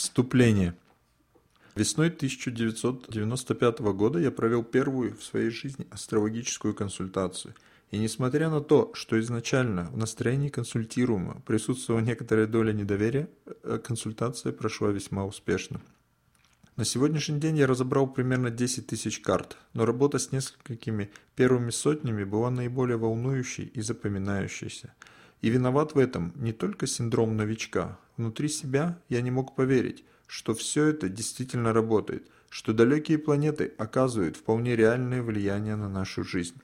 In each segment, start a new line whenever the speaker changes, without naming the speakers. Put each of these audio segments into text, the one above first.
Вступление. Весной 1995 года я провел первую в своей жизни астрологическую консультацию. И несмотря на то, что изначально в настроении консультируемого присутствовала некоторая доля недоверия, э, консультация прошла весьма успешно. На сегодняшний день я разобрал примерно 10 тысяч карт, но работа с несколькими первыми сотнями была наиболее волнующей и запоминающейся – и виноват в этом не только синдром новичка. Внутри себя я не мог поверить, что все это действительно работает, что далекие планеты оказывают вполне реальное влияние на нашу жизнь.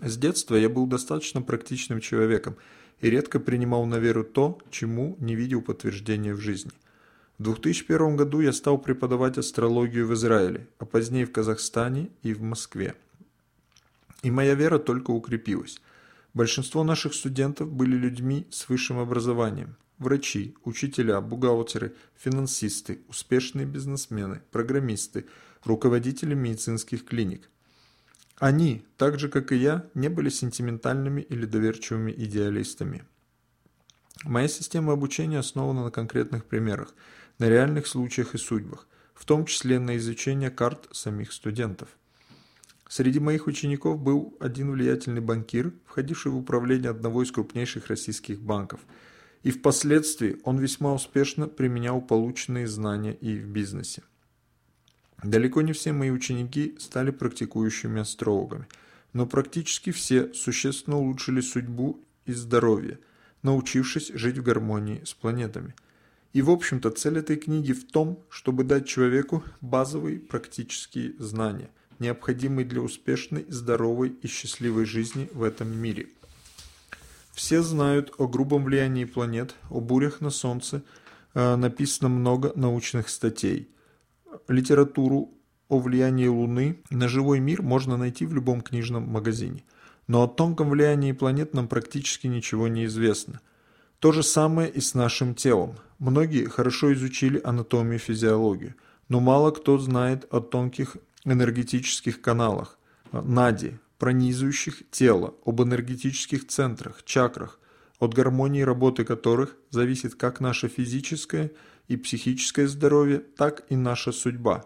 С детства я был достаточно практичным человеком и редко принимал на веру то, чему не видел подтверждения в жизни. В 2001 году я стал преподавать астрологию в Израиле, а позднее в Казахстане и в Москве. И моя вера только укрепилась. Большинство наших студентов были людьми с высшим образованием. Врачи, учителя, бухгалтеры, финансисты, успешные бизнесмены, программисты, руководители медицинских клиник. Они, так же как и я, не были сентиментальными или доверчивыми идеалистами. Моя система обучения основана на конкретных примерах, на реальных случаях и судьбах, в том числе на изучении карт самих студентов. Среди моих учеников был один влиятельный банкир, входивший в управление одного из крупнейших российских банков. И впоследствии он весьма успешно применял полученные знания и в бизнесе. Далеко не все мои ученики стали практикующими астрологами, но практически все существенно улучшили судьбу и здоровье, научившись жить в гармонии с планетами. И, в общем-то, цель этой книги в том, чтобы дать человеку базовые практические знания, необходимый для успешной, здоровой и счастливой жизни в этом мире. Все знают о грубом влиянии планет, о бурях на Солнце, э, написано много научных статей. Литературу о влиянии Луны на живой мир можно найти в любом книжном магазине. Но о тонком влиянии планет нам практически ничего не известно. То же самое и с нашим телом. Многие хорошо изучили анатомию и физиологию, но мало кто знает о тонких энергетических каналах, нади, пронизывающих тело, об энергетических центрах, чакрах, от гармонии работы которых зависит как наше физическое и психическое здоровье, так и наша судьба.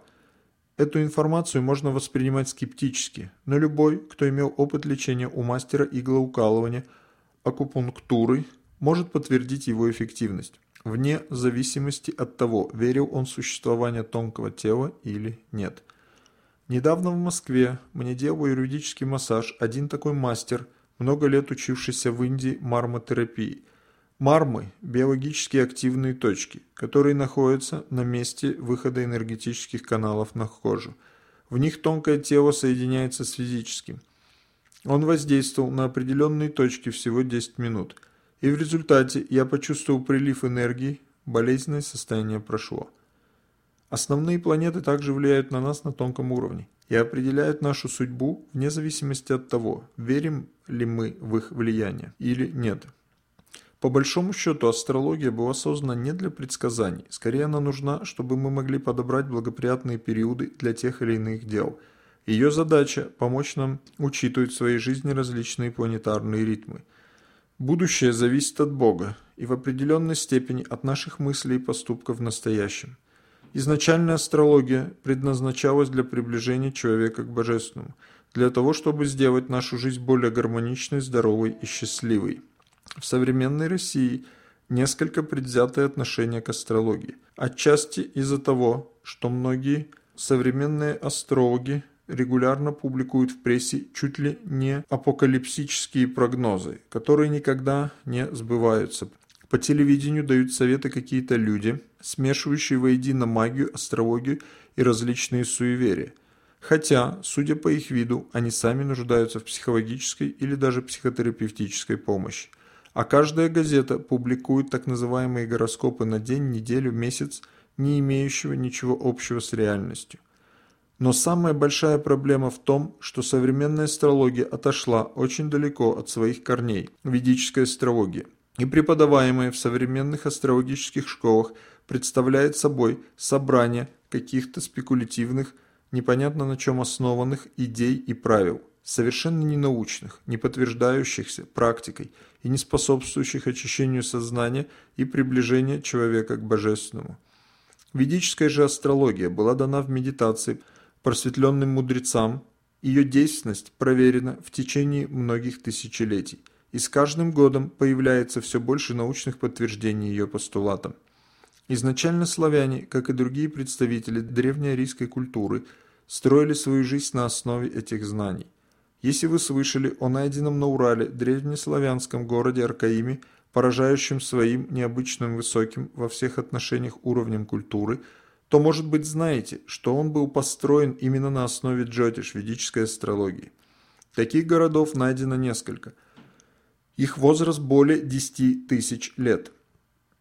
Эту информацию можно воспринимать скептически, но любой, кто имел опыт лечения у мастера иглоукалывания, акупунктуры, может подтвердить его эффективность, вне зависимости от того, верил он в существование тонкого тела или нет. Недавно в Москве мне делал юридический массаж один такой мастер, много лет учившийся в Индии мармотерапии. Мармы – биологически активные точки, которые находятся на месте выхода энергетических каналов на кожу. В них тонкое тело соединяется с физическим. Он воздействовал на определенные точки всего 10 минут, и в результате я почувствовал прилив энергии, болезненное состояние прошло. Основные планеты также влияют на нас на тонком уровне и определяют нашу судьбу вне зависимости от того, верим ли мы в их влияние или нет. По большому счету, астрология была создана не для предсказаний, скорее она нужна, чтобы мы могли подобрать благоприятные периоды для тех или иных дел. Ее задача – помочь нам учитывать в своей жизни различные планетарные ритмы. Будущее зависит от Бога и в определенной степени от наших мыслей и поступков в настоящем. Изначальная астрология предназначалась для приближения человека к божественному, для того, чтобы сделать нашу жизнь более гармоничной, здоровой и счастливой. В современной России несколько предвзятое отношение к астрологии. Отчасти из-за того, что многие современные астрологи регулярно публикуют в прессе чуть ли не апокалипсические прогнозы, которые никогда не сбываются. По телевидению дают советы какие-то люди, смешивающие воедино магию, астрологию и различные суеверия. Хотя, судя по их виду, они сами нуждаются в психологической или даже психотерапевтической помощи. А каждая газета публикует так называемые гороскопы на день, неделю, месяц, не имеющего ничего общего с реальностью. Но самая большая проблема в том, что современная астрология отошла очень далеко от своих корней, ведической астрологии – и преподаваемое в современных астрологических школах представляет собой собрание каких-то спекулятивных, непонятно на чем основанных идей и правил, совершенно ненаучных, не подтверждающихся практикой и не способствующих очищению сознания и приближению человека к божественному. Ведическая же астрология была дана в медитации просветленным мудрецам, ее действенность проверена в течение многих тысячелетий, и с каждым годом появляется все больше научных подтверждений ее постулатам. Изначально славяне, как и другие представители древнеарийской культуры, строили свою жизнь на основе этих знаний. Если вы слышали о найденном на Урале древнеславянском городе Аркаиме, поражающем своим необычным высоким во всех отношениях уровнем культуры, то, может быть, знаете, что он был построен именно на основе джотиш, ведической астрологии. Таких городов найдено несколько. Их возраст более 10 тысяч лет.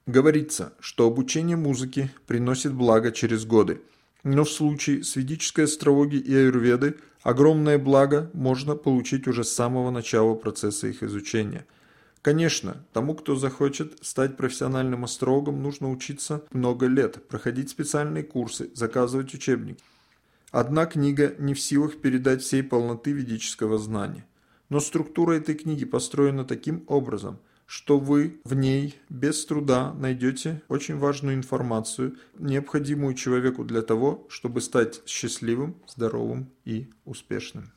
Говорится, что обучение музыке приносит благо через годы, но в случае с ведической астрологией и аюрведой огромное благо можно получить уже с самого начала процесса их изучения. Конечно, тому, кто захочет стать профессиональным астрологом, нужно учиться много лет, проходить специальные курсы, заказывать учебники. Одна книга не в силах передать всей полноты ведического знания. Но структура этой книги построена таким образом – что вы в ней без труда найдете очень важную информацию, необходимую человеку для того, чтобы стать счастливым, здоровым и успешным.